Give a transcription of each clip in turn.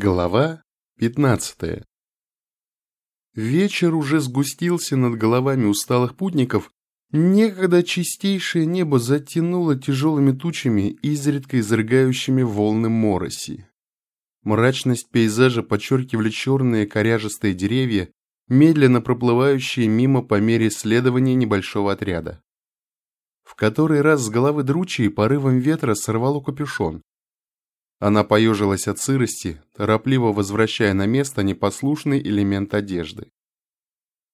Глава 15 Вечер уже сгустился над головами усталых путников, некогда чистейшее небо затянуло тяжелыми тучами, изредка изрыгающими волны мороси. Мрачность пейзажа подчеркивали черные коряжестые деревья, медленно проплывающие мимо по мере следования небольшого отряда. В который раз с головы дручи порывом ветра сорвало капюшон. Она поежилась от сырости, торопливо возвращая на место непослушный элемент одежды.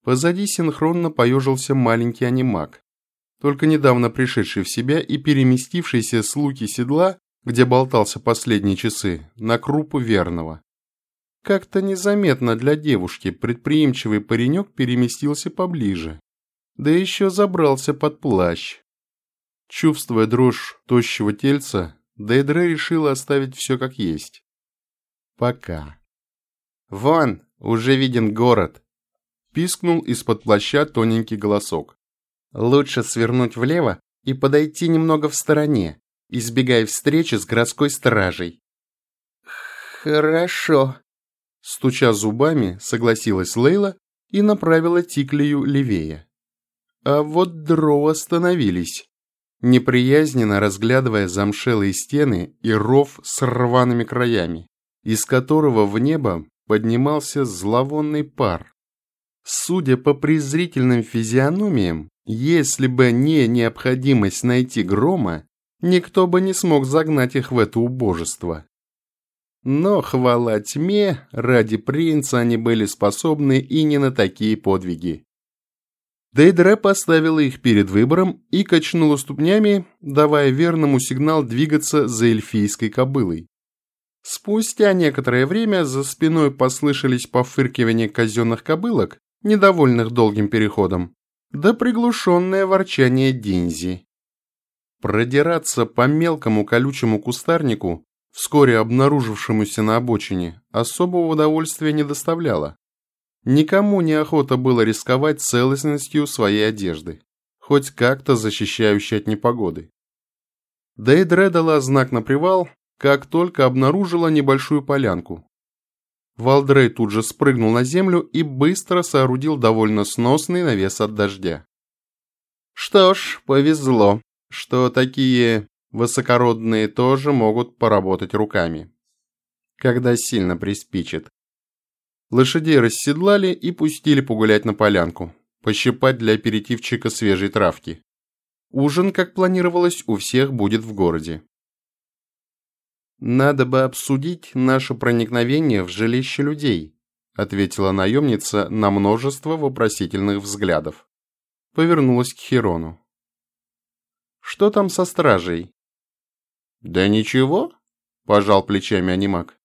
Позади синхронно поежился маленький анимак, только недавно пришедший в себя и переместившийся с луки седла, где болтался последние часы, на крупу верного. Как-то незаметно для девушки предприимчивый паренек переместился поближе, да еще забрался под плащ. Чувствуя дрожь тощего тельца, Дейдре решила оставить все как есть. Пока. «Вон, уже виден город!» Пискнул из-под плаща тоненький голосок. «Лучше свернуть влево и подойти немного в стороне, избегая встречи с городской стражей». «Хорошо», — стуча зубами, согласилась Лейла и направила Тиклию левее. А вот дроу остановились неприязненно разглядывая замшелые стены и ров с рваными краями, из которого в небо поднимался зловонный пар. Судя по презрительным физиономиям, если бы не необходимость найти грома, никто бы не смог загнать их в это убожество. Но, хвала тьме, ради принца они были способны и не на такие подвиги. Дейдре поставила их перед выбором и качнула ступнями, давая верному сигнал двигаться за эльфийской кобылой. Спустя некоторое время за спиной послышались пофыркивания казенных кобылок, недовольных долгим переходом, да приглушенное ворчание Динзи. Продираться по мелкому колючему кустарнику, вскоре обнаружившемуся на обочине, особого удовольствия не доставляло. Никому не охота было рисковать целостностью своей одежды, хоть как-то защищающей от непогоды. Дейдре дала знак на привал, как только обнаружила небольшую полянку. Валдрей тут же спрыгнул на землю и быстро соорудил довольно сносный навес от дождя. Что ж, повезло, что такие высокородные тоже могут поработать руками, когда сильно приспичит. Лошадей расседлали и пустили погулять на полянку, пощипать для аперитивчика свежей травки. Ужин, как планировалось, у всех будет в городе. «Надо бы обсудить наше проникновение в жилище людей», ответила наемница на множество вопросительных взглядов. Повернулась к Херону. «Что там со стражей?» «Да ничего», – пожал плечами анимак.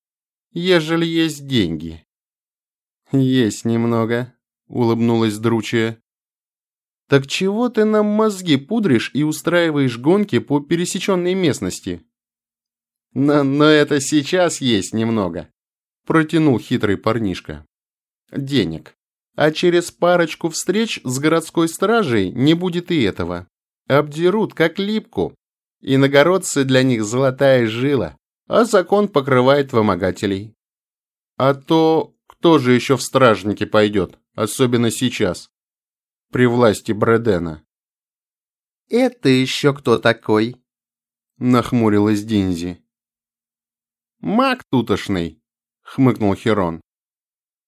«Ежели есть деньги». «Есть немного», — улыбнулась Дручья. «Так чего ты нам мозги пудришь и устраиваешь гонки по пересеченной местности?» «Но, но это сейчас есть немного», — протянул хитрый парнишка. «Денег. А через парочку встреч с городской стражей не будет и этого. Обдерут, как липку. Иногородцы для них золотая жила, а закон покрывает вымогателей. А то кто же еще в стражники пойдет, особенно сейчас, при власти Бредена? «Это еще кто такой?» — нахмурилась Динзи. «Маг тутошный», — хмыкнул Херон.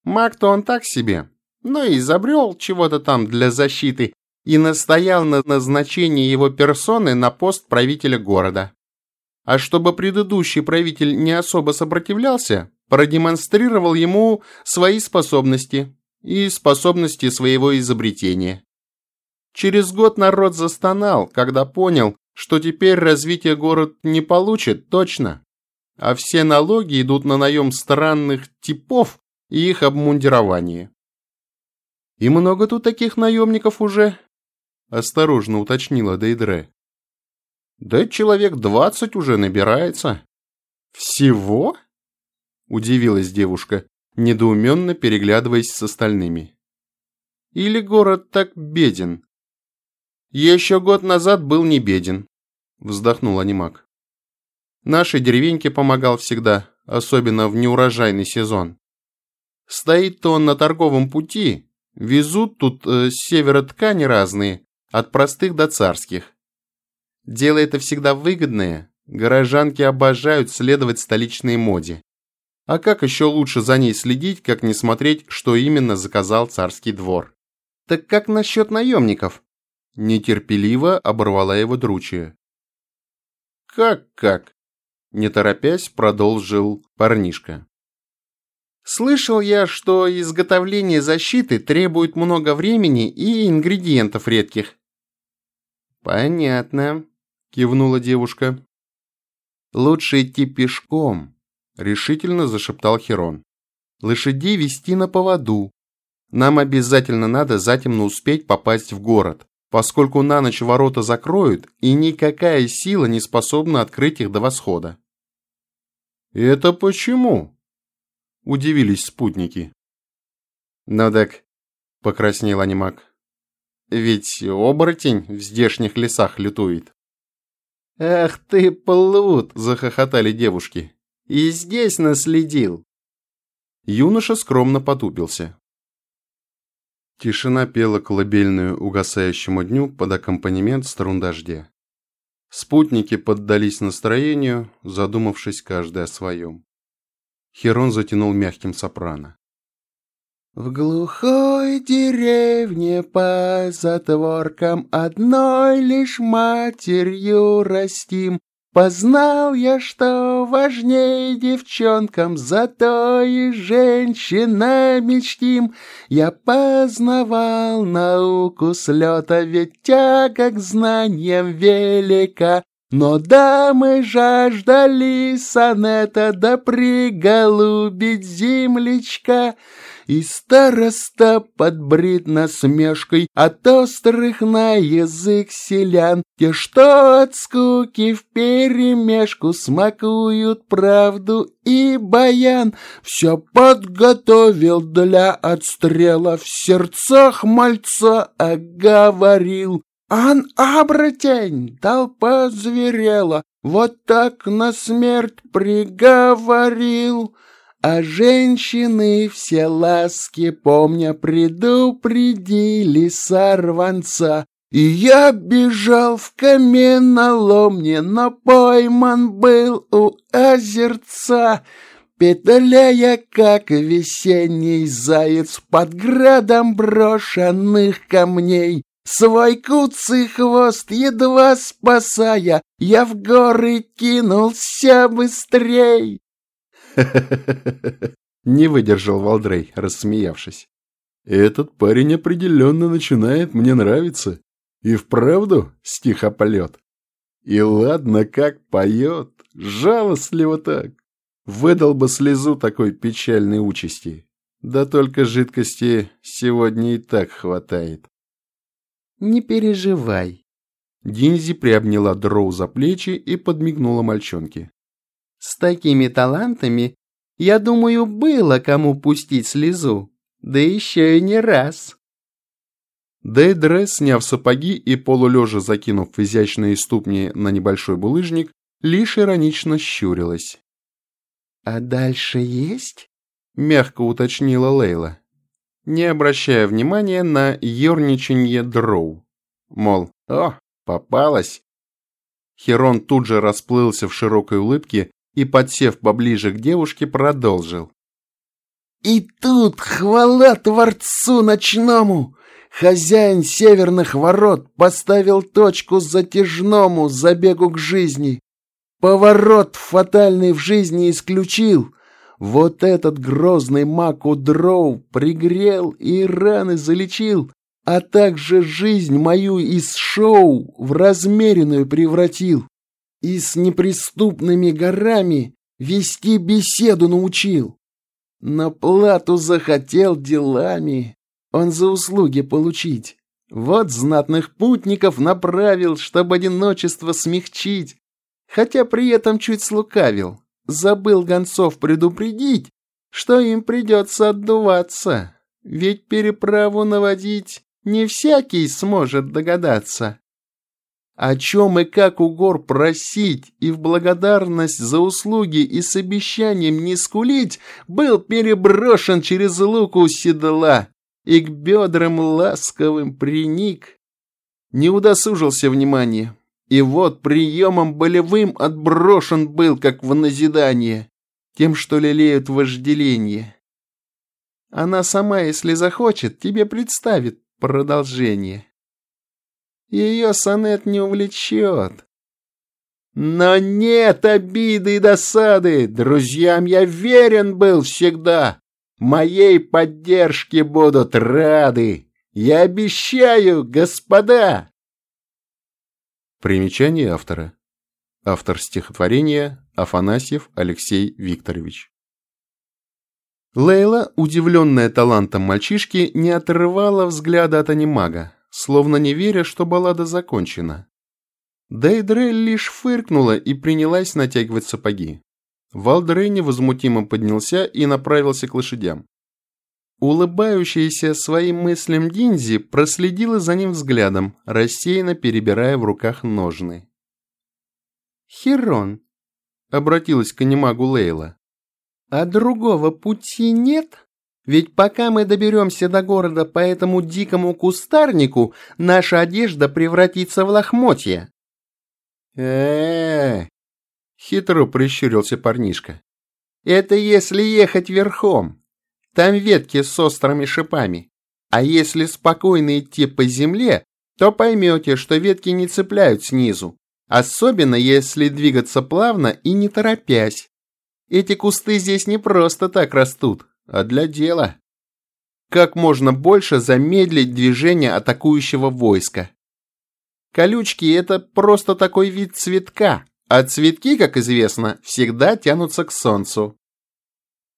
«Маг-то он так себе, но изобрел чего-то там для защиты и настоял на назначении его персоны на пост правителя города. А чтобы предыдущий правитель не особо сопротивлялся, продемонстрировал ему свои способности и способности своего изобретения. Через год народ застонал, когда понял, что теперь развитие город не получит точно, а все налоги идут на наем странных типов и их обмундирование. «И много тут таких наемников уже?» – осторожно уточнила Дейдре. «Да человек двадцать уже набирается». «Всего?» Удивилась девушка, недоуменно переглядываясь с остальными. Или город так беден? Еще год назад был не беден, вздохнул анимак. Нашей деревеньке помогал всегда, особенно в неурожайный сезон. Стоит-то он на торговом пути, везут тут э, с севера ткани разные, от простых до царских. Дело это всегда выгодное, горожанки обожают следовать столичной моде. А как еще лучше за ней следить, как не смотреть, что именно заказал царский двор? Так как насчет наемников? Нетерпеливо оборвала его дручья. «Как-как?» Не торопясь, продолжил парнишка. «Слышал я, что изготовление защиты требует много времени и ингредиентов редких». «Понятно», — кивнула девушка. «Лучше идти пешком», — решительно зашептал Херон. «Лошадей вести на поводу. Нам обязательно надо затемно успеть попасть в город поскольку на ночь ворота закроют, и никакая сила не способна открыть их до восхода. «Это почему?» – удивились спутники. «Ну так», – покраснел анимак, – «ведь оборотень в здешних лесах лютует». «Ах ты, плут!» – захохотали девушки. «И здесь наследил!» Юноша скромно потупился. Тишина пела колыбельную угасающему дню под аккомпанемент струн дождя. Спутники поддались настроению, задумавшись каждый о своем. Херон затянул мягким сопрано. В глухой деревне по затворкам Одной лишь матерью растим, Познал я, что важней девчонкам, Зато и женщина мечтим. Я познавал науку слета, Ведь тяга к знаниям велика. Но дамы жаждали сонета, Да приголубить землячка. И староста подбрит насмешкой От острых на язык селян, Те, что от скуки вперемешку Смакуют правду и баян, Все подготовил для отстрела, В сердцах мальца оговорил. Ан обратень, толпа зверела, Вот так на смерть приговорил. А женщины все ласки, помня, предупредили сорванца. И я бежал в каменоломне, но пойман был у озерца, Петляя, как весенний заяц под градом брошенных камней. Свой куцый хвост едва спасая, я в горы кинулся быстрей. Не выдержал Валдрей, рассмеявшись. Этот парень определенно начинает мне нравиться. И вправду стихополет. И ладно, как поет, жалостливо так. Выдал бы слезу такой печальной участи. Да только жидкости сегодня и так хватает. Не переживай. Динзи приобняла Дроу за плечи и подмигнула мальчонке. С такими талантами, я думаю, было кому пустить слезу, да еще и не раз. Дейдре, сняв сапоги и полулежа закинув изящные ступни на небольшой булыжник, лишь иронично щурилась. «А дальше есть?» — мягко уточнила Лейла, не обращая внимания на ерничанье дроу. Мол, о, попалась. Херон тут же расплылся в широкой улыбке и, подсев поближе к девушке, продолжил. «И тут хвала Творцу ночному! Хозяин северных ворот поставил точку затяжному забегу к жизни. Поворот фатальный в жизни исключил. Вот этот грозный маг Удроу пригрел и раны залечил, а также жизнь мою из шоу в размеренную превратил и с неприступными горами вести беседу научил. На плату захотел делами он за услуги получить. Вот знатных путников направил, чтобы одиночество смягчить, хотя при этом чуть слукавил. Забыл гонцов предупредить, что им придется отдуваться, ведь переправу наводить не всякий сможет догадаться. о чем и как угор просить и в благодарность за услуги и с обещанием не скулить, был переброшен через луку седла и к бедрам ласковым приник. Не удосужился внимания, и вот приемом болевым отброшен был, как в назидание, тем, что лелеют вожделение. Она сама, если захочет, тебе представит продолжение. Ее сонет не увлечет. Но нет обиды и досады, друзьям я верен был всегда. Моей поддержке будут рады. Я обещаю, господа. Примечание автора. Автор стихотворения Афанасьев Алексей Викторович. Лейла, удивленная талантом мальчишки, не отрывала взгляда от анимага, словно не веря, что баллада закончена. Дейдре лишь фыркнула и принялась натягивать сапоги. Валдре невозмутимо поднялся и направился к лошадям. Улыбающаяся своим мыслям Динзи проследила за ним взглядом, рассеянно перебирая в руках ножны. «Херон», — обратилась к анимагу Лейла, — «а другого пути нет? Ведь пока мы доберемся до города по этому дикому кустарнику, наша одежда превратится в лохмотья». «Э-э-э», хитро прищурился парнишка. «Это если ехать верхом». Там ветки с острыми шипами. А если спокойно идти по земле, то поймете, что ветки не цепляют снизу. Особенно если двигаться плавно и не торопясь. Эти кусты здесь не просто так растут, а для дела. Как можно больше замедлить движение атакующего войска. Колючки – это просто такой вид цветка, а цветки, как известно, всегда тянутся к солнцу.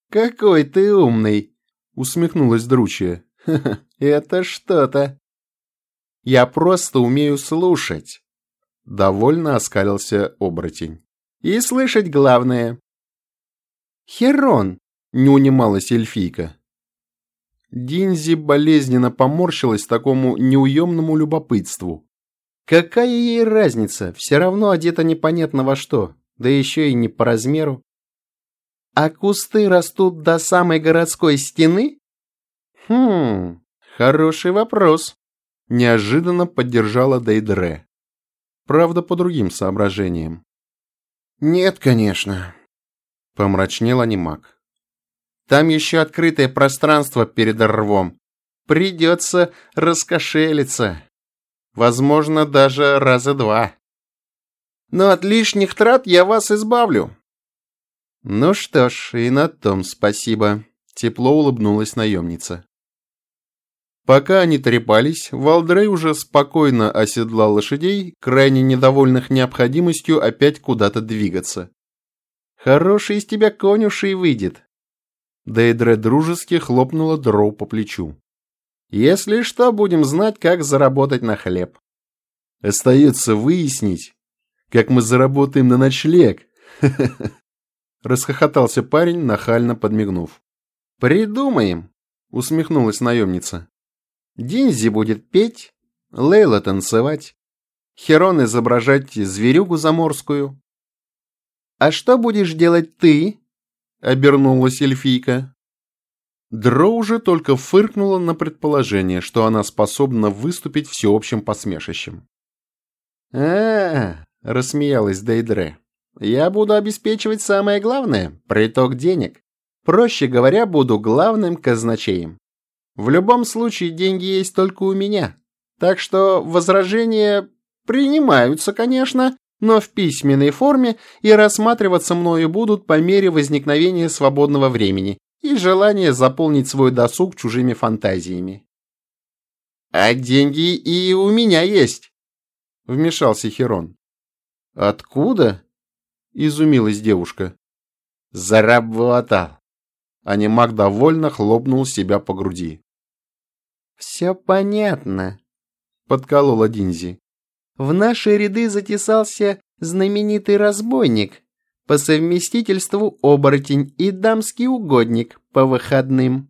«Какой ты умный!» — усмехнулась Дручья. «Ха это что-то!» «Я просто умею слушать!» Довольно оскалился оборотень. «И слышать главное!» «Херон!» — не унималась эльфийка. Динзи болезненно поморщилась такому неуемному любопытству. Какая ей разница, все равно одета непонятно во что, да еще и не по размеру. А кусты растут до самой городской стены? Хм, хороший вопрос. Неожиданно поддержала Дейдре. Правда, по другим соображениям. Нет, конечно. Помрачнел анимак. Там еще открытое пространство перед рвом. Придется раскошелиться. Возможно, даже раза два. Но от лишних трат я вас избавлю. «Ну что ж, и на том спасибо», — тепло улыбнулась наемница. Пока они трепались, Валдрей уже спокойно оседлал лошадей, крайне недовольных необходимостью опять куда-то двигаться. «Хороший из тебя конюшей выйдет!» Дейдре дружески хлопнула Дроу по плечу. «Если что, будем знать, как заработать на хлеб». «Остается выяснить, как мы заработаем на ночлег!» Расхохотался парень, нахально подмигнув. «Придумаем!» — усмехнулась наемница. «Динзи будет петь, Лейла танцевать, Херон изображать зверюгу заморскую». «А что будешь делать ты?» — обернулась эльфийка. Дроу же только фыркнула на предположение, что она способна выступить всеобщим посмешищем. «А-а-а!» — рассмеялась Дейдре. Я буду обеспечивать самое главное – приток денег. Проще говоря, буду главным казначеем. В любом случае, деньги есть только у меня. Так что возражения принимаются, конечно, но в письменной форме и рассматриваться мною будут по мере возникновения свободного времени и желания заполнить свой досуг чужими фантазиями. «А деньги и у меня есть», — вмешался Херон. «Откуда?» Изумилась девушка. Заработал. Анимак довольно хлопнул себя по груди. «Все понятно», — подколола Динзи. «В наши ряды затесался знаменитый разбойник, по совместительству оборотень и дамский угодник по выходным».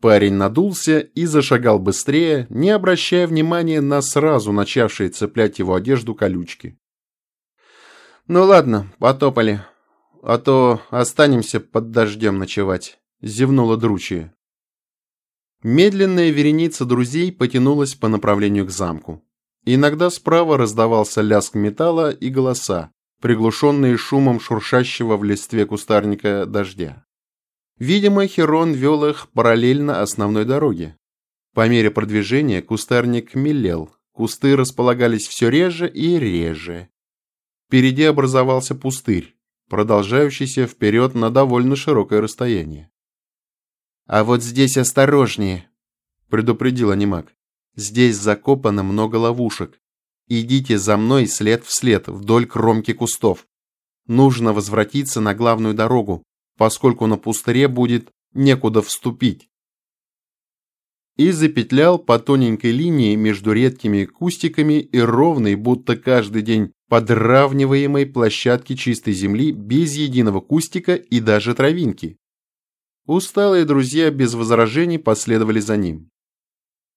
Парень надулся и зашагал быстрее, не обращая внимания на сразу начавшие цеплять его одежду колючки. «Ну ладно, потопали, а то останемся под дождем ночевать», — зевнула Дручья. Медленная вереница друзей потянулась по направлению к замку. Иногда справа раздавался лязг металла и голоса, приглушенные шумом шуршащего в листве кустарника дождя. Видимо, Херон вел их параллельно основной дороге. По мере продвижения кустарник мелел, кусты располагались все реже и реже. Впереди образовался пустырь, продолжающийся вперед на довольно широкое расстояние. «А вот здесь осторожнее», — предупредил анимак. «Здесь закопано много ловушек. Идите за мной след в след вдоль кромки кустов. Нужно возвратиться на главную дорогу, поскольку на пустыре будет некуда вступить». И запетлял по тоненькой линии между редкими кустиками и ровной, будто каждый день подравниваемой площадке чистой земли без единого кустика и даже травинки. Усталые друзья без возражений последовали за ним.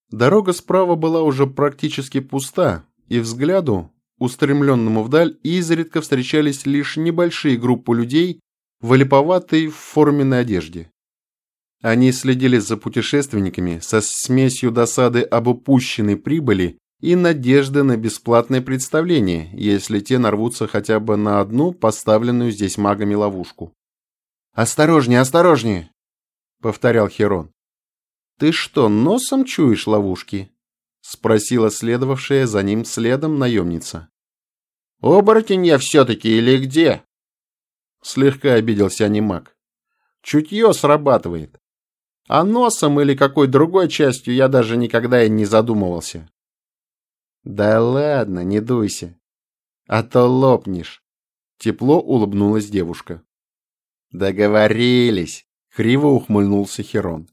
Дорога справа была уже практически пуста, и взгляду, устремленному вдаль, изредка встречались лишь небольшие группы людей в олиповатой форменной одежде. Они следили за путешественниками со смесью досады об упущенной прибыли и надежды на бесплатное представление, если те нарвутся хотя бы на одну поставленную здесь магами ловушку. «Осторожнее, осторожнее!» повторял Херон. «Ты что, носом чуешь ловушки?» — спросила следовавшая за ним следом наемница. «Оборотень я все-таки или где?» Слегка обиделся анимак. «Чутье срабатывает. А носом или какой другой частью я даже никогда и не задумывался». «Да ладно, не дуйся. А то лопнешь». Тепло улыбнулась девушка. «Договорились», Криво ухмыльнулся Херон.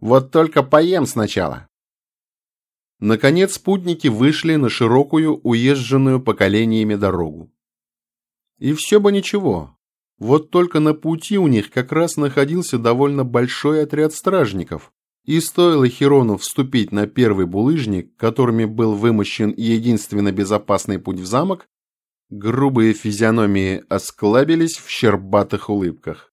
Вот только поем сначала. Наконец спутники вышли на широкую, уезженную поколениями дорогу. И все бы ничего. Вот только на пути у них как раз находился довольно большой отряд стражников, и стоило Херону вступить на первый булыжник, которыми был вымощен единственно безопасный путь в замок, грубые физиономии осклабились в щербатых улыбках.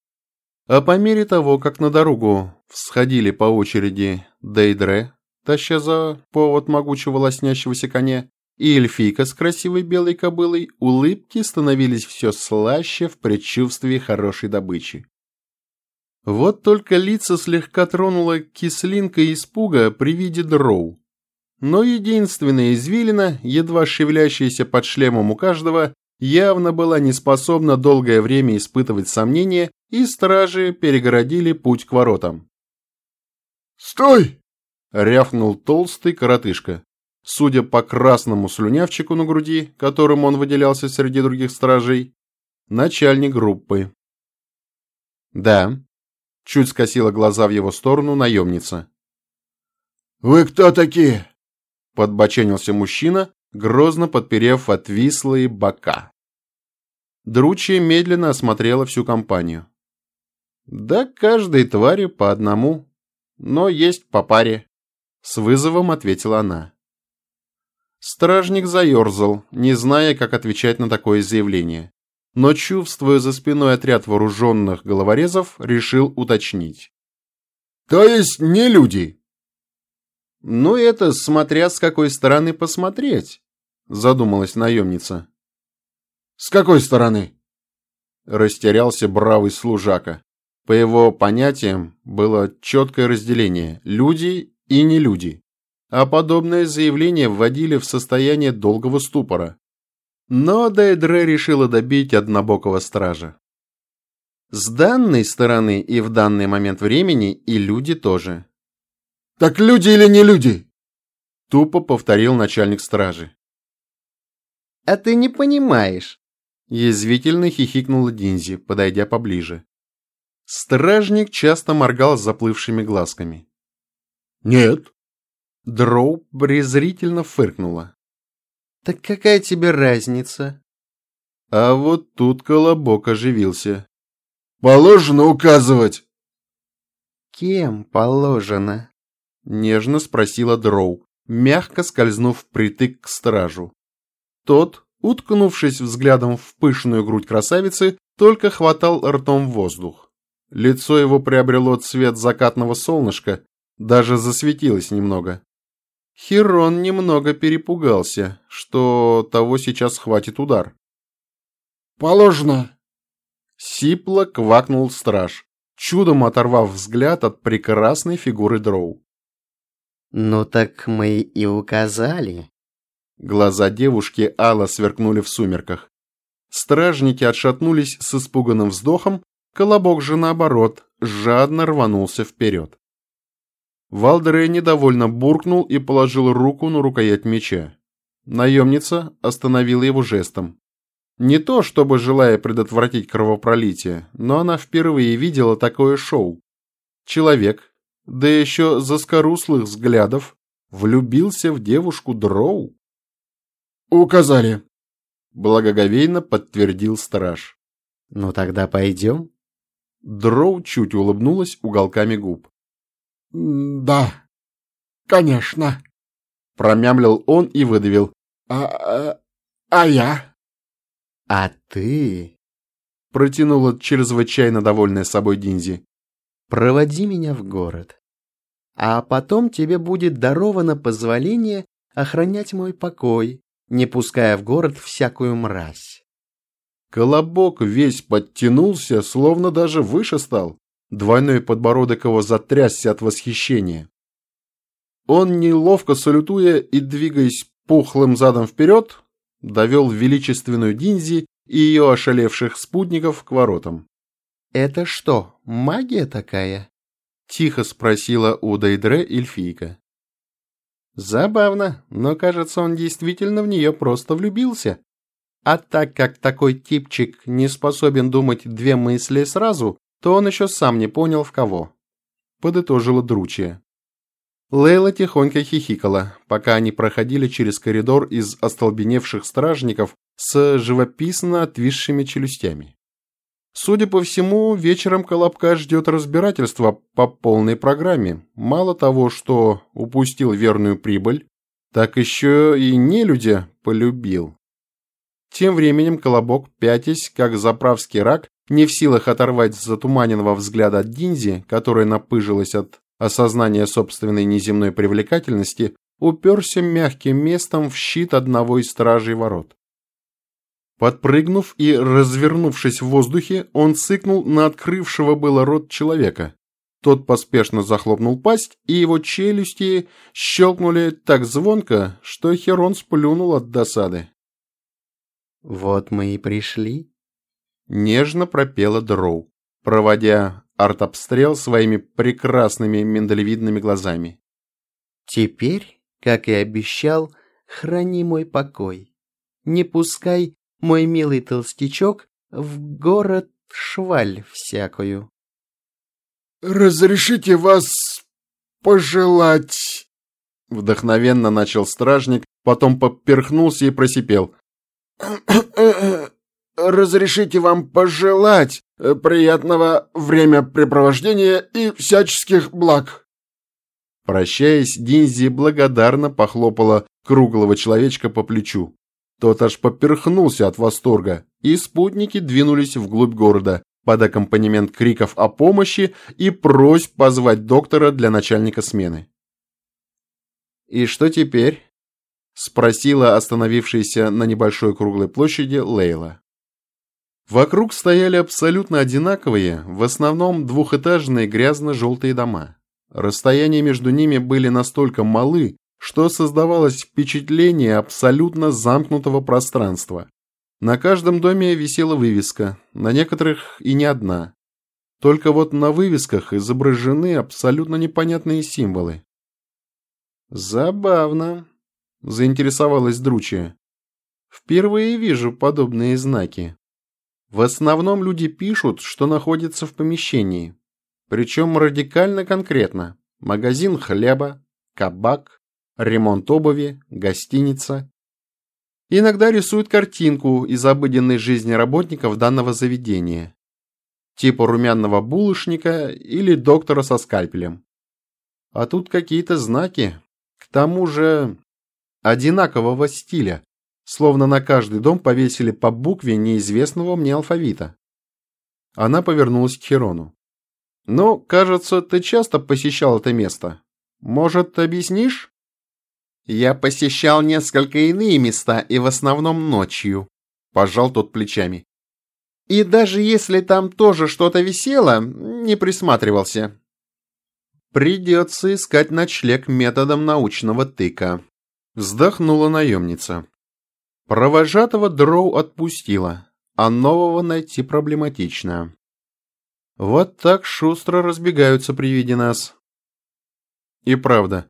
А по мере того, как на дорогу всходили по очереди Дейдре, таща за повод могучего лоснящегося коня, и эльфийка с красивой белой кобылой, улыбки становились все слаще в предчувствии хорошей добычи. Вот только лица слегка тронула кислинка испуга при виде дроу. Но единственная извилина, едва шевелящаяся под шлемом у каждого, явно была не способна долгое время испытывать сомнения, и стражи перегородили путь к воротам. «Стой!» — рявкнул толстый коротышка. Судя по красному слюнявчику на груди, которым он выделялся среди других стражей, начальник группы. «Да», — чуть скосила глаза в его сторону наемница. «Вы кто такие?» — подбоченился мужчина, грозно подперев отвислые бока. Дручья медленно осмотрела всю компанию. Да каждой твари по одному, но есть по паре. С вызовом ответила она. Стражник заерзал, не зная, как отвечать на такое заявление. Но, чувствуя за спиной отряд вооруженных головорезов, решил уточнить. «То есть не люди?» «Ну, это смотря с какой стороны посмотреть», — задумалась наемница. «С какой стороны?» Растерялся бравый служака. По его понятиям было четкое разделение – люди и не люди. А подобное заявление вводили в состояние долгого ступора. Но Дейдре решила добить однобокого стража. С данной стороны и в данный момент времени и люди тоже. «Так люди или не люди?» Тупо повторил начальник стражи. «А ты не понимаешь», Язвительно хихикнула Динзи, подойдя поближе. Стражник часто моргал заплывшими глазками. «Нет». Дроу презрительно фыркнула. «Так какая тебе разница?» А вот тут Колобок оживился. «Положено указывать!» кем положено?» — нежно спросила Дроу, мягко скользнув впритык к стражу. Тот, уткнувшись взглядом в пышную грудь красавицы, только хватал ртом воздух. Лицо его приобрело цвет закатного солнышка, даже засветилось немного. Хирон немного перепугался, что того сейчас хватит удар. «Положено!» Сипло квакнул страж, чудом оторвав взгляд от прекрасной фигуры Дроу. «Ну так мы и указали». Глаза девушки Алла сверкнули в сумерках. Стражники отшатнулись с испуганным вздохом, колобок же наоборот, жадно рванулся вперед. Валдере недовольно буркнул и положил руку на рукоять меча. Наемница остановила его жестом. Не то, чтобы желая предотвратить кровопролитие, но она впервые видела такое шоу. Человек, да еще заскоруслых взглядов, влюбился в девушку Дроу. «Указали», — благоговейно подтвердил страж. «Ну тогда пойдем?» Дроу чуть улыбнулась уголками губ. «Да, конечно», — промямлил он и выдавил. «А, а, а я?» «А ты?» — протянула чрезвычайно довольная собой Динзи проводи меня в город. А потом тебе будет даровано позволение охранять мой покой, не пуская в город всякую мразь. Колобок весь подтянулся, словно даже выше стал. Двойной подбородок его затрясся от восхищения. Он, неловко салютуя и двигаясь пухлым задом вперед, довел величественную Динзи и ее ошалевших спутников к воротам. «Это что, магия такая?» — тихо спросила у Дейдре эльфийка. Забавно, но кажется, он действительно в нее просто влюбился. А так как такой типчик не способен думать две мысли сразу, то он еще сам не понял в кого. Подытожила Дручья. Лейла тихонько хихикала, пока они проходили через коридор из остолбеневших стражников с живописно отвисшими челюстями. Судя по всему, вечером Колобка ждет разбирательство по полной программе. Мало того, что упустил верную прибыль, так еще и нелюдя полюбил. Тем временем Колобок, пятясь, как заправский рак, не в силах оторвать затуманенного взгляда от Динзи, которая напыжилась от осознания собственной неземной привлекательности, уперся мягким местом в щит одного из стражей ворот. Подпрыгнув и развернувшись в воздухе, он цыкнул на открывшего было рот человека. Тот поспешно захлопнул пасть, и его челюсти щелкнули так звонко, что Херон сплюнул от досады. «Вот мы и пришли», — нежно пропела Дроу, проводя артобстрел своими прекрасными миндалевидными глазами. «Теперь, как и обещал, храни мой покой. Не пускай мой милый толстячок, в город шваль всякую. «Разрешите вас пожелать...» Вдохновенно начал стражник, потом поперхнулся и просипел. «Разрешите вам пожелать приятного времяпрепровождения и всяческих благ». Прощаясь, Динзи благодарно похлопала круглого человечка по плечу. Тот аж поперхнулся от восторга, и спутники двинулись вглубь города под аккомпанемент криков о помощи и просьб позвать доктора для начальника смены. «И что теперь?» — спросила остановившаяся на небольшой круглой площади Лейла. Вокруг стояли абсолютно одинаковые, в основном двухэтажные грязно-желтые дома. Расстояния между ними были настолько малы, что создавалось впечатление абсолютно замкнутого пространства. На каждом доме висела вывеска, на некоторых и не одна. Только вот на вывесках изображены абсолютно непонятные символы. «Забавно», — заинтересовалась Дручья. «Впервые вижу подобные знаки. В основном люди пишут, что находятся в помещении. Причем радикально конкретно. Магазин хлеба, кабак, ремонт обуви, гостиница. Иногда рисуют картинку из обыденной жизни работников данного заведения. типа румяного булочника или доктора со скальпелем. А тут какие-то знаки, к тому же одинакового стиля, словно на каждый дом повесили по букве неизвестного мне алфавита. Она повернулась к Херону. «Ну, кажется, ты часто посещал это место. Может, объяснишь?» «Я посещал несколько иные места и в основном ночью», – пожал тот плечами. «И даже если там тоже что-то висело, не присматривался». «Придется искать ночлег методом научного тыка», – вздохнула наемница. Провожатого Дроу отпустила, а нового найти проблематично. Вот так шустро разбегаются при виде нас. И правда,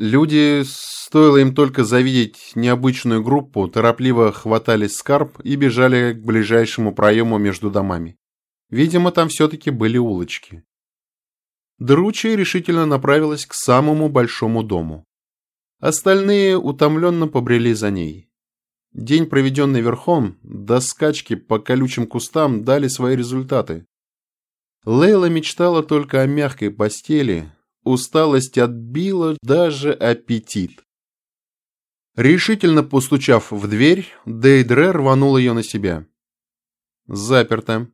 Люди, стоило им только завидеть необычную группу, торопливо хватали скарб и бежали к ближайшему проему между домами. Видимо, там все-таки были улочки. Дручи решительно направилась к самому большому дому. Остальные утомленно побрели за ней. День, проведенный верхом, до скачки по колючим кустам дали свои результаты. Лейла мечтала только о мягкой постели, Усталость отбила даже аппетит. Решительно постучав в дверь, Дейдре рванул ее на себя. Заперто.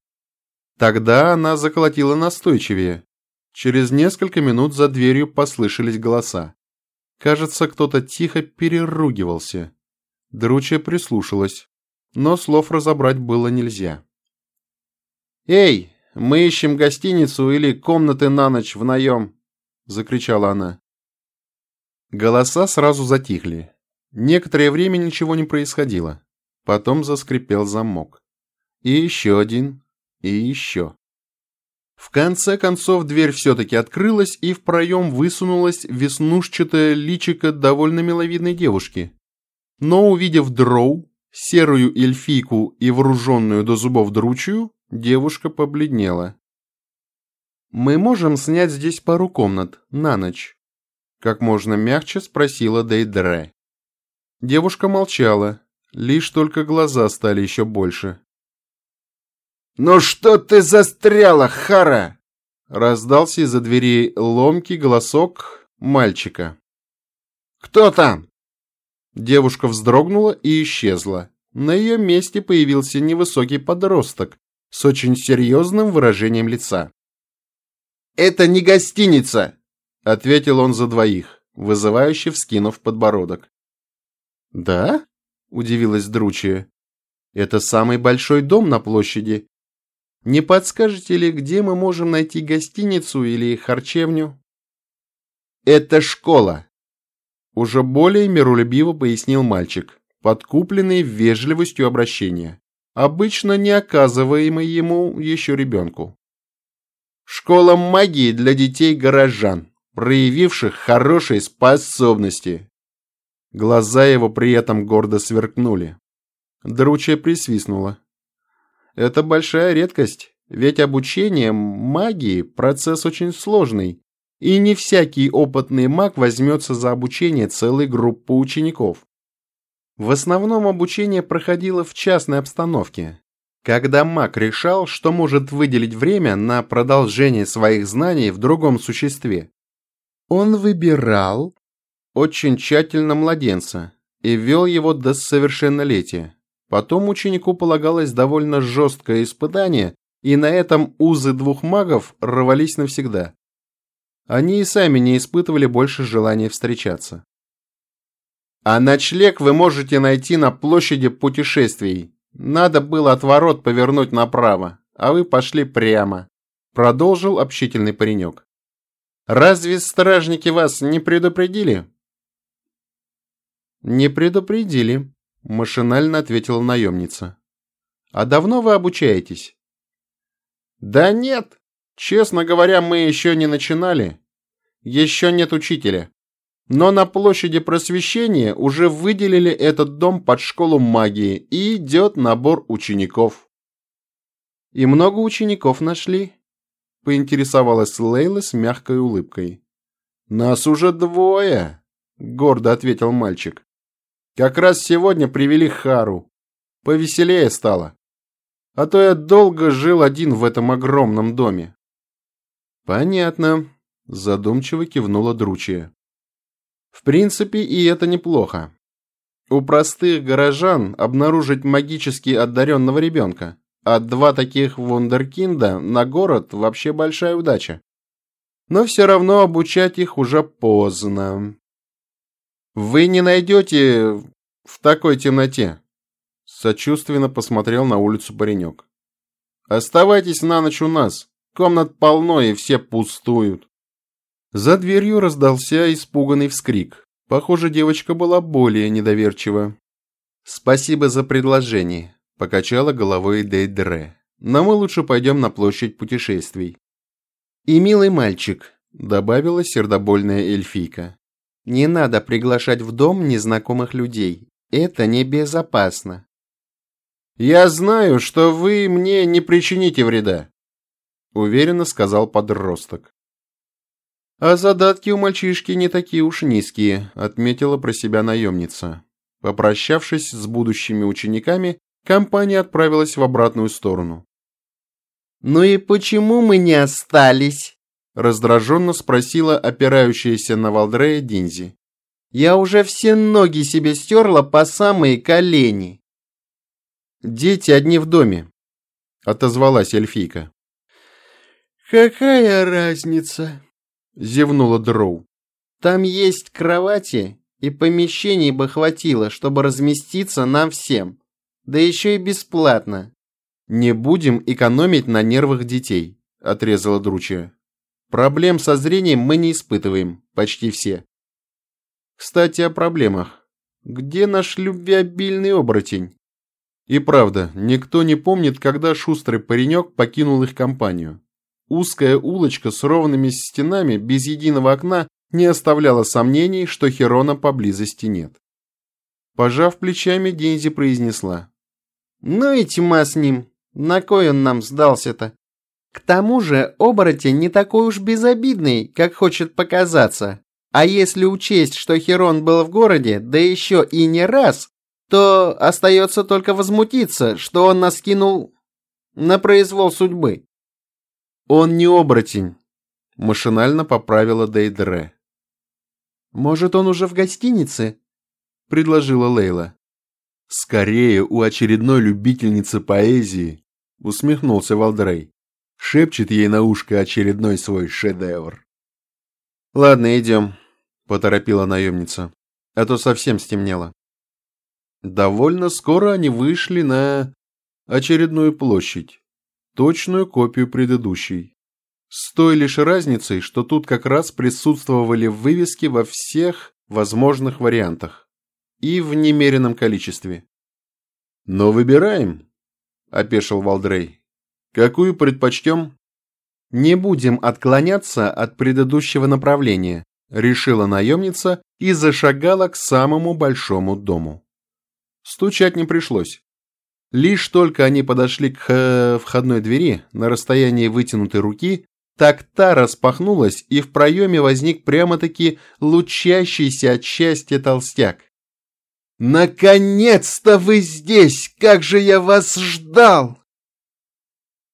Тогда она заколотила настойчивее. Через несколько минут за дверью послышались голоса. Кажется, кто-то тихо переругивался. Дручья прислушалась, но слов разобрать было нельзя. «Эй, мы ищем гостиницу или комнаты на ночь в наем», — закричала она. Голоса сразу затихли. Некоторое время ничего не происходило. Потом заскрипел замок. И еще один, и еще. В конце концов дверь все-таки открылась, и в проем высунулась веснушчатая личико довольно миловидной девушки. Но, увидев дроу, серую эльфийку и вооруженную до зубов дручью, девушка побледнела. «Мы можем снять здесь пару комнат, на ночь?» Как можно мягче спросила Дейдре. Девушка молчала, лишь только глаза стали еще больше. «Ну что ты застряла, Хара?» Раздался из-за двери ломкий голосок мальчика. «Кто там?» Девушка вздрогнула и исчезла. На ее месте появился невысокий подросток с очень серьезным выражением лица. «Это не гостиница!» — ответил он за двоих, вызывающе вскинув подбородок. «Да?» — удивилась Дручья. «Это самый большой дом на площади. Не подскажете ли, где мы можем найти гостиницу или харчевню?» «Это школа!» Уже более миролюбиво пояснил мальчик, подкупленный вежливостью обращения, обычно не оказываемой ему еще ребенку. Школа магии для детей-горожан, проявивших хорошие способности. Глаза его при этом гордо сверкнули. Дручья присвистнула. Это большая редкость, ведь обучение магии – процесс очень сложный, и не всякий опытный маг возьмется за обучение целой группы учеников. В основном обучение проходило в частной обстановке, когда маг решал, что может выделить время на продолжение своих знаний в другом существе, он выбирал очень тщательно младенца и вел его до совершеннолетия. Потом ученику полагалось довольно жесткое испытание, и на этом узы двух магов рвались навсегда. Они и сами не испытывали больше желания встречаться. А ночлег вы можете найти на площади путешествий, надо было от ворот повернуть направо, а вы пошли прямо», — продолжил общительный паренек. «Разве стражники вас не предупредили?» «Не предупредили», — машинально ответила наемница. «А давно вы обучаетесь?» «Да нет. Честно говоря, мы еще не начинали. Еще нет учителя. Но на площади просвещения уже выделили этот дом под школу магии и идет набор учеников. И много учеников нашли? Поинтересовалась Лейла с мягкой улыбкой. Нас уже двое, гордо ответил мальчик. Как раз сегодня привели Хару. Повеселее стало. а то я долго жил один в этом огромном доме. Понятно, задумчиво кивнула Дручья. В принципе, и это неплохо. У простых горожан обнаружить магически одаренного ребенка, а два таких вундеркинда на город вообще большая удача. Но все равно обучать их уже поздно. Вы не найдете в такой темноте, Сочувственно посмотрел на улицу паренек. «Оставайтесь на ночь у нас. Комнат полно и все пустуют». За дверью раздался испуганный вскрик. Похоже, девочка была более недоверчива. «Спасибо за предложение», – покачала головой Дейдре. «Но мы лучше пойдем на площадь путешествий». «И милый мальчик», – добавила сердобольная эльфийка. «Не надо приглашать в дом незнакомых людей. Это небезопасно». «Я знаю, что вы мне не причините вреда», — уверенно сказал подросток. «А задатки у мальчишки не такие уж низкие», — отметила про себя наемница. Попрощавшись с будущими учениками, компания отправилась в обратную сторону. «Ну и почему мы не остались?» — раздраженно спросила опирающаяся на Валдрея Динзи. «Я уже все ноги себе стерла по самые колени». «Дети одни в доме», — отозвалась эльфийка. «Какая разница?» — зевнула Дроу. «Там есть кровати, и помещений бы хватило, чтобы разместиться нам всем. Да еще и бесплатно». «Не будем экономить на нервах детей», — отрезала Дручья. «Проблем со зрением мы не испытываем, почти все». «Кстати, о проблемах. Где наш любвеобильный оборотень?» И правда, никто не помнит, когда шустрый паренек покинул их компанию. Узкая улочка с ровными стенами, без единого окна, не оставляла сомнений, что Херона поблизости нет. Пожав плечами, Дензи произнесла. «Ну и тьма с ним. На кой он нам сдался-то? К тому же оборотень не такой уж безобидный, как хочет показаться. А если учесть, что Херон был в городе, да еще и не раз, то остается только возмутиться, что он нас кинул на произвол судьбы. Он не оборотень, машинально поправила Дейдре. Может, он уже в гостинице? предложила Лейла. Скорее у очередной любительницы поэзии, усмехнулся Валдрей. Шепчет ей на ушко очередной свой шедевр. Ладно, идем, поторопила наемница, а то совсем стемнело. Довольно скоро они вышли на очередную площадь, точную копию предыдущей. С той лишь разницей, что тут как раз присутствовали вывески во всех возможных вариантах и в немеренном количестве. «Но выбираем», — опешил Валдрей. «Какую предпочтем?» «Не будем отклоняться от предыдущего направления», — решила наемница и зашагала к самому большому дому. Стучать не пришлось. Лишь только они подошли к э, входной двери на расстоянии вытянутой руки, так та распахнулась, и в проеме возник прямо-таки лучащийся от счастья толстяк. «Наконец-то вы здесь! Как же я вас ждал!»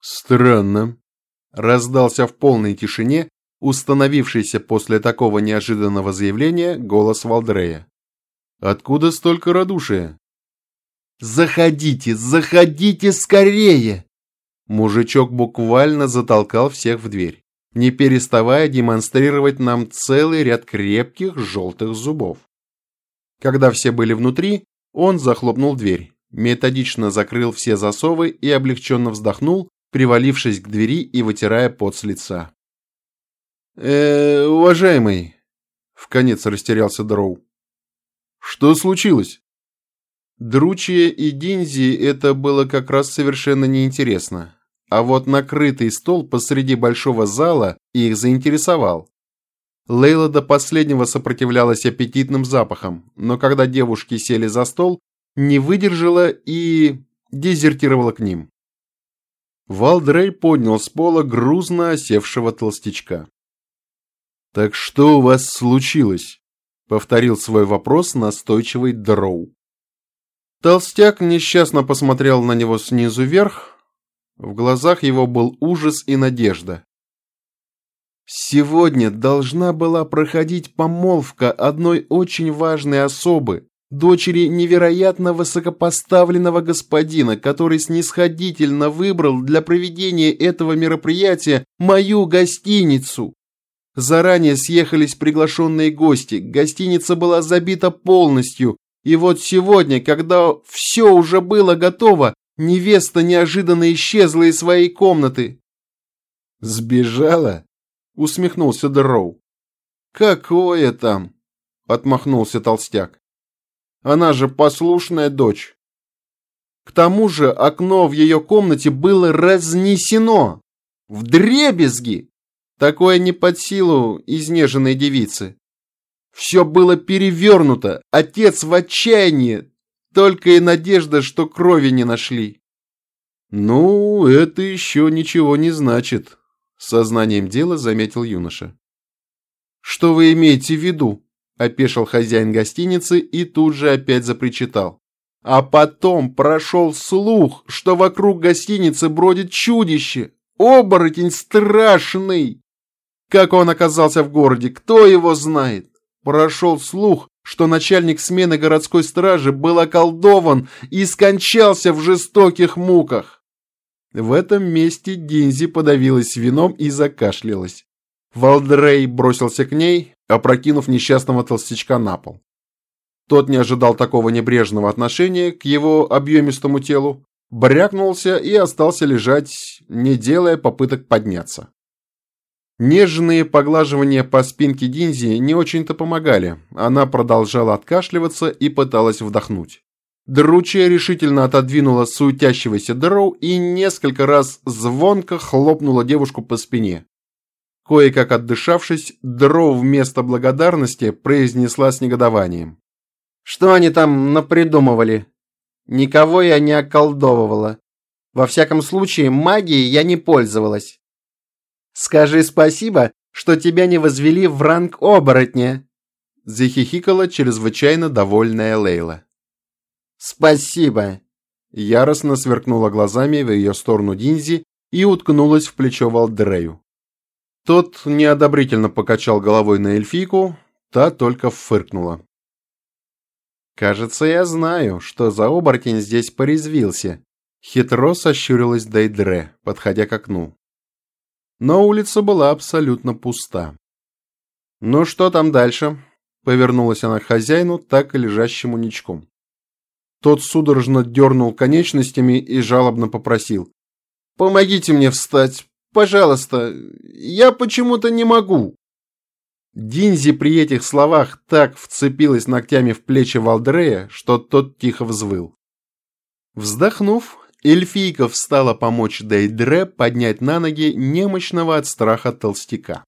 «Странно», — раздался в полной тишине, установившийся после такого неожиданного заявления голос Валдрея. «Откуда столько радушия?» «Заходите, заходите скорее!» Мужичок буквально затолкал всех в дверь, не переставая демонстрировать нам целый ряд крепких желтых зубов. Когда все были внутри, он захлопнул дверь, методично закрыл все засовы и облегченно вздохнул, привалившись к двери и вытирая пот с лица. э уважаемый!» — вконец растерялся Дроу. «Что случилось?» Дручья и Динзи это было как раз совершенно неинтересно. А вот накрытый стол посреди большого зала их заинтересовал. Лейла до последнего сопротивлялась аппетитным запахам, но когда девушки сели за стол, не выдержала и дезертировала к ним. Валдрей поднял с пола грузно осевшего толстячка. «Так что у вас случилось?» — повторил свой вопрос настойчивый Дроу. Толстяк несчастно посмотрел на него снизу вверх, В глазах его был ужас и надежда. Сегодня должна была проходить помолвка одной очень важной особы, дочери невероятно высокопоставленного господина, который снисходительно выбрал для проведения этого мероприятия мою гостиницу. Заранее съехались приглашенные гости, гостиница была забита полностью, и вот сегодня, когда все уже было готово, невеста неожиданно исчезла из своей комнаты. «Сбежала?» — усмехнулся Дроу. «Какое там?» — отмахнулся толстяк. «Она же послушная дочь. К тому же окно в ее комнате было разнесено. В дребезги! Такое не под силу изнеженной девицы. Все было перевернуто, отец в отчаянии, только и надежда, что крови не нашли. Ну, это еще ничего не значит, сознанием дела заметил юноша. Что вы имеете в виду? Опешил хозяин гостиницы и тут же опять запричитал. А потом прошел слух, что вокруг гостиницы бродит чудище, оборотень страшный. Как он оказался в городе, кто его знает? Прошел слух, что начальник смены городской стражи был околдован и скончался в жестоких муках. В этом месте Динзи подавилась вином и закашлялась. Валдрей бросился к ней, опрокинув несчастного толстячка на пол. Тот не ожидал такого небрежного отношения к его объемистому телу, брякнулся и остался лежать, не делая попыток подняться. Нежные поглаживания по спинке Динзи не очень-то помогали. Она продолжала откашливаться и пыталась вдохнуть. Дручья решительно отодвинула суетящегося Дроу и несколько раз звонко хлопнула девушку по спине. Кое-как отдышавшись, Дроу вместо благодарности произнесла с негодованием. «Что они там напридумывали? Никого я не околдовывала. Во всяком случае, магией я не пользовалась. Скажи спасибо, что тебя не возвели в ранг оборотня!» Захихикала чрезвычайно довольная Лейла. «Спасибо!» Яростно сверкнула глазами в ее сторону Динзи и уткнулась в плечо Валдрею. Тот неодобрительно покачал головой на эльфийку, та только фыркнула. «Кажется, я знаю, что за оборотень здесь порезвился», хитро сощурилась Дейдре, подходя к окну но улица была абсолютно пуста. «Ну что там дальше?» — повернулась она к хозяину, так и лежащему ничком. Тот судорожно дернул конечностями и жалобно попросил. «Помогите мне встать, пожалуйста, я почему-то не могу». Динзи при этих словах так вцепилась ногтями в плечи Валдрея, что тот тихо взвыл. Вздохнув, Эльфийка встала помочь Дейдре поднять на ноги немощного от страха толстяка.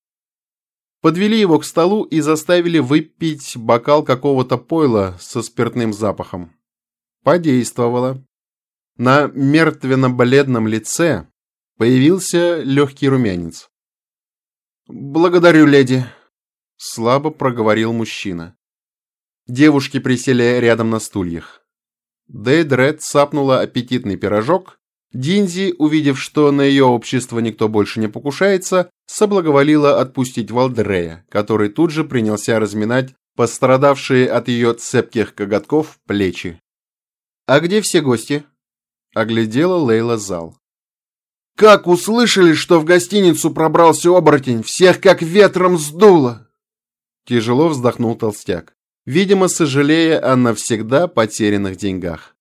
Подвели его к столу и заставили выпить бокал какого-то пойла со спиртным запахом. Подействовало. На мертвенно-бледном лице появился легкий румянец. «Благодарю, леди», — слабо проговорил мужчина. Девушки присели рядом на стульях. Дейдред сапнула аппетитный пирожок. Динзи, увидев, что на ее общество никто больше не покушается, соблаговолила отпустить Валдрея, который тут же принялся разминать пострадавшие от ее цепких коготков плечи. «А где все гости?» – оглядела Лейла зал. «Как услышали, что в гостиницу пробрался оборотень, всех как ветром сдуло!» Тяжело вздохнул толстяк видимо, сожалея о навсегда потерянных деньгах.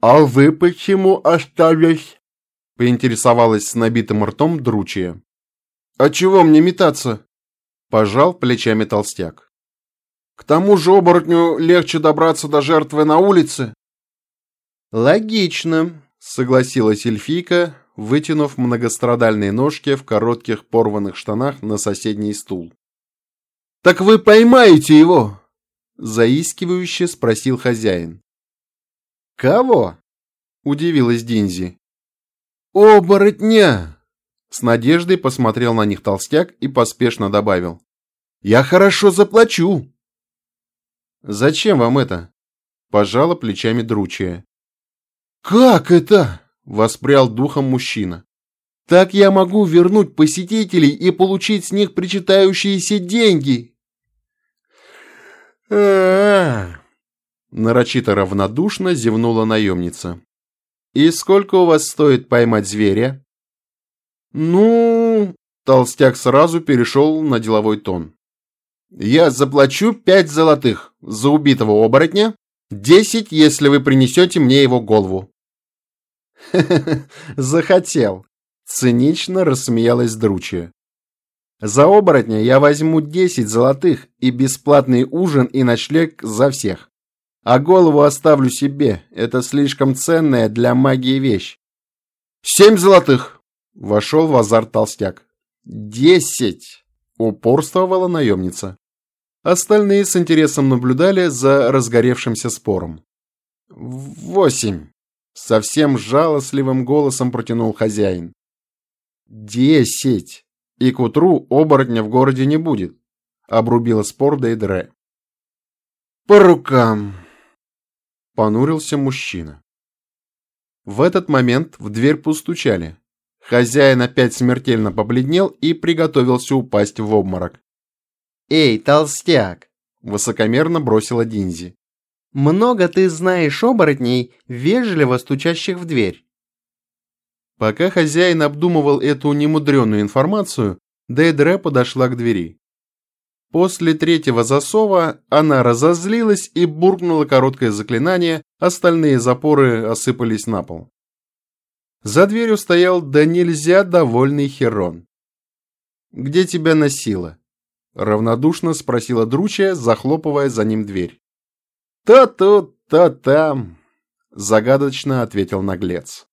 «А вы почему остались?» — поинтересовалась с набитым ртом Дручья. «А чего мне метаться?» — пожал плечами толстяк. «К тому же оборотню легче добраться до жертвы на улице». «Логично», — согласилась эльфийка, вытянув многострадальные ножки в коротких порванных штанах на соседний стул. «Так вы поймаете его!» Заискивающе спросил хозяин. «Кого?» – удивилась Динзи. «Оборотня!» С надеждой посмотрел на них толстяк и поспешно добавил. «Я хорошо заплачу!» «Зачем вам это?» – пожала плечами Дручья. «Как это?» – Воспрял духом мужчина. Так я могу вернуть посетителей и получить с них причитающиеся деньги. А, нарочито равнодушно зевнула наемница. И сколько у вас стоит поймать зверя? Ну, толстяк сразу перешел на деловой тон. Я заплачу пять золотых за убитого оборотня, десять, если вы принесете мне его голову. Захотел. Цинично рассмеялась Дручья. За оборотня я возьму десять золотых и бесплатный ужин и ночлег за всех. А голову оставлю себе, это слишком ценная для магии вещь. Семь золотых! Вошел в азарт толстяк. Десять! Упорствовала наемница. Остальные с интересом наблюдали за разгоревшимся спором. Восемь! Совсем жалостливым голосом протянул хозяин. «Десять! И к утру оборотня в городе не будет!» Обрубила спор Дейдре. «По рукам!» Понурился мужчина. В этот момент в дверь постучали. Хозяин опять смертельно побледнел и приготовился упасть в обморок. «Эй, толстяк!» – высокомерно бросила Динзи. «Много ты знаешь оборотней, вежливо стучащих в дверь. Пока хозяин обдумывал эту немудреную информацию, Дейдре подошла к двери. После третьего засова она разозлилась и буркнула короткое заклинание, остальные запоры осыпались на пол. За дверью стоял да нельзя довольный Херон. «Где тебя носило?» — равнодушно спросила Дручья, захлопывая за ним дверь. «То тут, то там», — загадочно ответил наглец.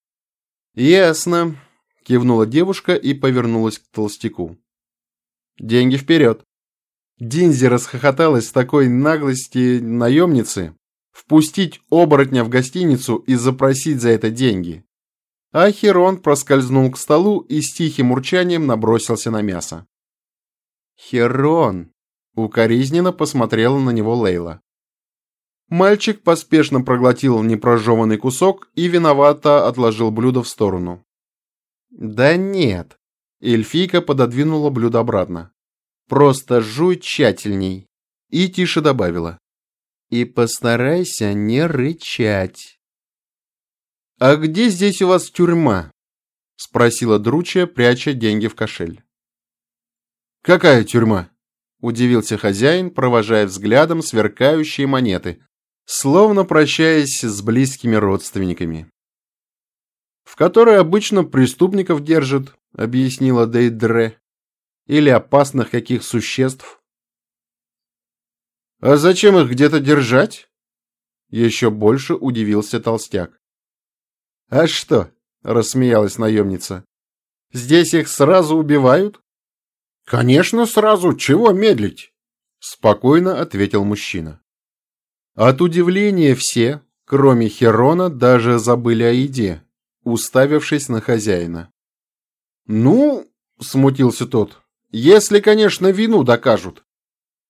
«Ясно», – кивнула девушка и повернулась к толстяку. «Деньги вперед!» Динзи расхохоталась с такой наглости наемницы впустить оборотня в гостиницу и запросить за это деньги. А Херон проскользнул к столу и с тихим урчанием набросился на мясо. «Херон!» – укоризненно посмотрела на него Лейла. Мальчик поспешно проглотил непрожеванный кусок и виновато отложил блюдо в сторону. «Да нет!» Эльфийка пододвинула блюдо обратно. «Просто жуй тщательней!» И тише добавила. «И постарайся не рычать!» «А где здесь у вас тюрьма?» Спросила Дручья, пряча деньги в кошель. «Какая тюрьма?» Удивился хозяин, провожая взглядом сверкающие монеты, словно прощаясь с близкими родственниками. «В которой обычно преступников держат», — объяснила Дейдре, «или опасных каких существ». «А зачем их где-то держать?» Еще больше удивился толстяк. «А что?» — рассмеялась наемница. «Здесь их сразу убивают?» «Конечно, сразу. Чего медлить?» — спокойно ответил мужчина. От удивления все, кроме Херона, даже забыли о еде, уставившись на хозяина. «Ну, — смутился тот, — если, конечно, вину докажут.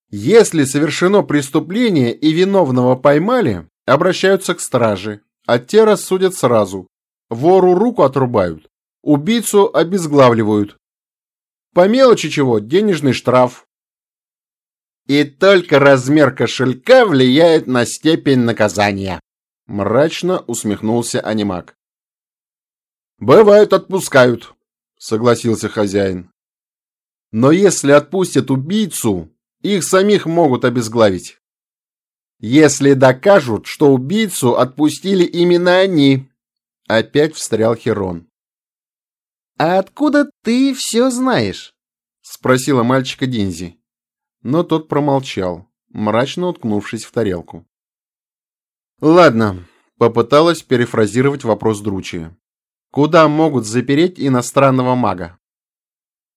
Если совершено преступление и виновного поймали, обращаются к страже, а те рассудят сразу. Вору руку отрубают, убийцу обезглавливают. По мелочи чего, денежный штраф, и только размер кошелька влияет на степень наказания. Мрачно усмехнулся анимак. Бывает, отпускают, согласился хозяин. Но если отпустят убийцу, их самих могут обезглавить. Если докажут, что убийцу отпустили именно они, опять встрял Херон. А откуда ты все знаешь? спросила мальчика Динзи но тот промолчал, мрачно уткнувшись в тарелку. «Ладно», — попыталась перефразировать вопрос Дручи. «Куда могут запереть иностранного мага?»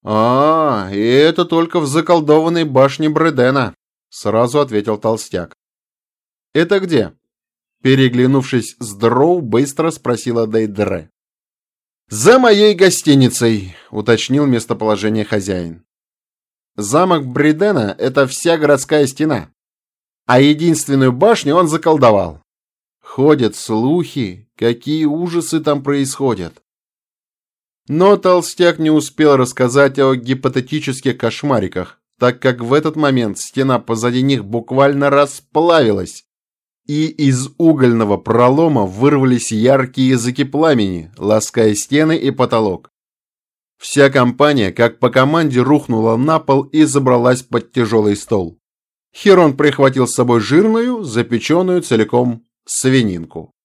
«А, и это только в заколдованной башне Бредена», — сразу ответил толстяк. «Это где?» Переглянувшись с Дроу, быстро спросила Дейдре. «За моей гостиницей», — уточнил местоположение хозяин. Замок Бридена — это вся городская стена. А единственную башню он заколдовал. Ходят слухи, какие ужасы там происходят. Но толстяк не успел рассказать о гипотетических кошмариках, так как в этот момент стена позади них буквально расплавилась, и из угольного пролома вырвались яркие языки пламени, лаская стены и потолок. Вся компания, как по команде, рухнула на пол и забралась под тяжелый стол. Херон прихватил с собой жирную, запеченную целиком свининку.